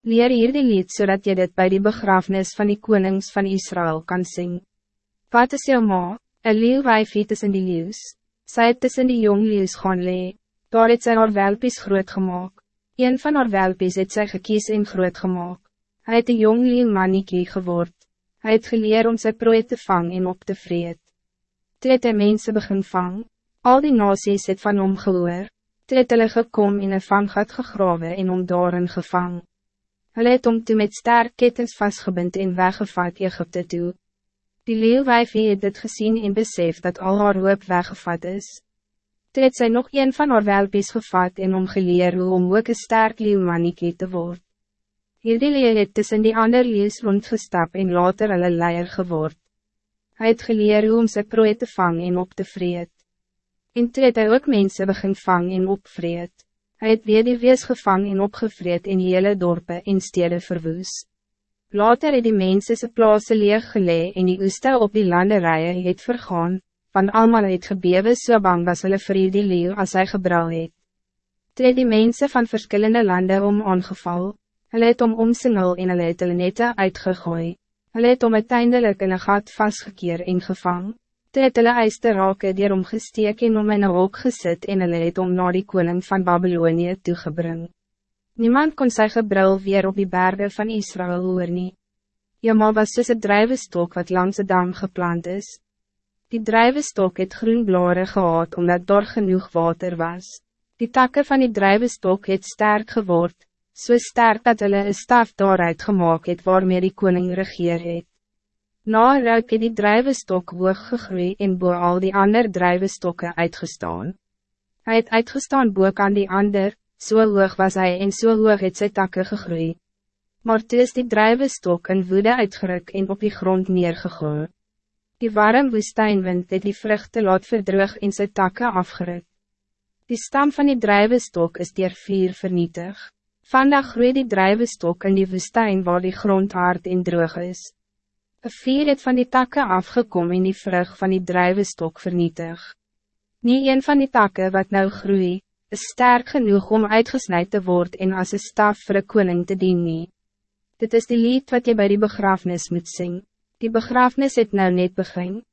Leer hier die lied zodat je dit bij die begrafenis van die konings van Israël kan zien. Wat is jou ma? Een leeuwwijf het tussen die leeuws. Sy het tussen die jong leeuws gaan lee. Daar het sy haar welpies groot gemaakt. Een van haar welpies het sy gekies en groot gemaakt. Hij het een jong leeuw manniekie geword. Hij het geleer om sy prooi te vang en op te vreet. Toe het hy mense begin vang. Al die nasies het van hom gehoor. Toe het hulle gekom in een vanggat gegrawe en om daarin gevang. Hulle het om toe met sterk ketens vastgebind en weggevat Egypte toe. Die leeuwwijfie het dit gezien en besef dat al haar hoop weggevat is. Toe het sy nog een van haar welpies gevat en om geleer hoe om ook een sterk leeuwmanniekie te word. Hierdie leeuw het tussen die ander leeuws rondgestap en later hulle leier geword. Hij het geleer hoe om sy prooi te vang en op te vreet. En toe het hy ook mense begin vang en opvreet. Hij het weer die wees gevang en opgevreet in hele dorpe en stede verwoes. Later het die mense sy plaase leeg gelee en die oeste op die landerijen het vergaan, van allemaal het gebewe so bang was hulle vir die leeuw as hy gebrouw het. Toe het die mense van verschillende landen om aangeval, hulle het om omsingel en hulle het hulle nette uitgegooi, hulle het om uiteindelik in een gat vastgekeer en gevang. Toe het hulle eiste rake dier omgesteek en om in een hok gesit en hulle het om na die koning van Babylonië toegebring. Niemand kon sy gebrul weer op die bergen van Israël hoor nie. Jamal was soos een drijvestok wat langs de dam geplant is. Die drijvestok het groen blare gehad omdat daar genoeg water was. Die takken van die drijvestok het sterk geword, so sterk dat hulle een staf daaruit gemaakt het waarmee die koning regeer het. Na ruik het die drijvestok hoog gegroei en boe al die ander drijvestokke uitgestaan. Hij het uitgestaan boek aan die ander, so hoog was hij en so hoog het sy takke gegroei. Maar toe is die drijvestok in woede uitgeruk en op die grond neergegooi. Die warm woestijnwind het die vruchten laat verdrug en sy takke afgeruk. Die stam van die drijvestok is dier vier vernietig. Vandaag groeit die drijvestok in die woestijn waar die grond hard en droog is. Een vier het van die takken afgekomen en die vrug van die drijvenstok vernietig. Niet een van die takken wat nou groei, is sterk genoeg om uitgesnijd te worden en als een staf voor een koning te dienen. Dit is die lied wat je bij die begrafenis moet zingen. Die begrafenis het nou net begin.